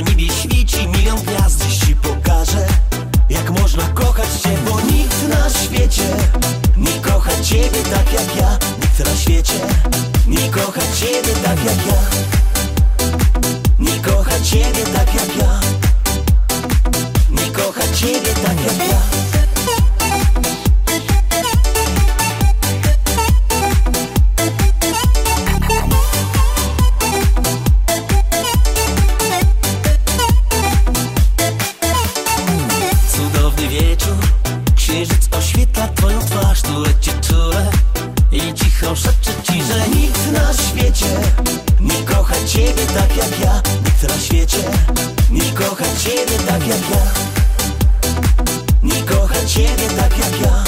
Na niebie świeci milion gwiazd Dziś ci pokażę Jak można kochać cię Bo nikt na świecie Nie kocha ciebie tak jak ja. Nikt na świecie Nie kocha ciebie tak jak ja. Nie kocha ciebie tak nikt na świecie. Nie kocha ciebie tak jak ja Nikt na świecie. Nie kocha ciebie tak jak ja. Nie kocha ciebie tak jak ja.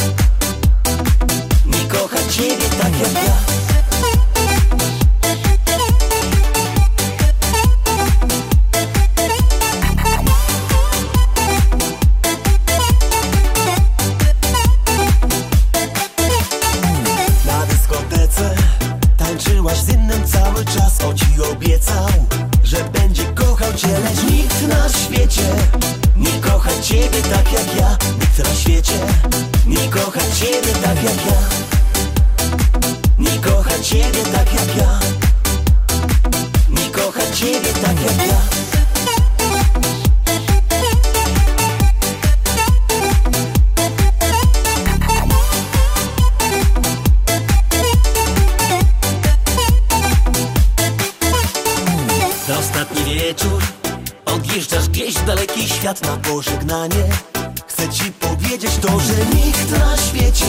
Nie kocha ciebie tak jak ja cały czas On ci obiecał, że będzie kochał cię Lecz nikt na świecie nie kocha ciebie tak jak ja. Nikt na świecie nie kocha ciebie tak jak ja. Nie kocha ciebie tak Wieczór. Odjeżdżasz gdzieś w daleki świat na pożegnanie. Chcę ci powiedzieć to, że nikt na świecie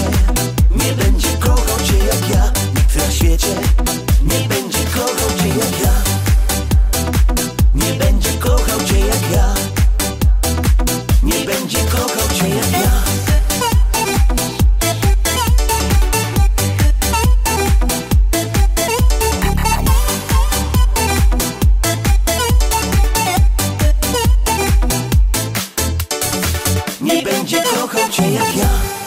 Nie będzie kochał cię jak ja.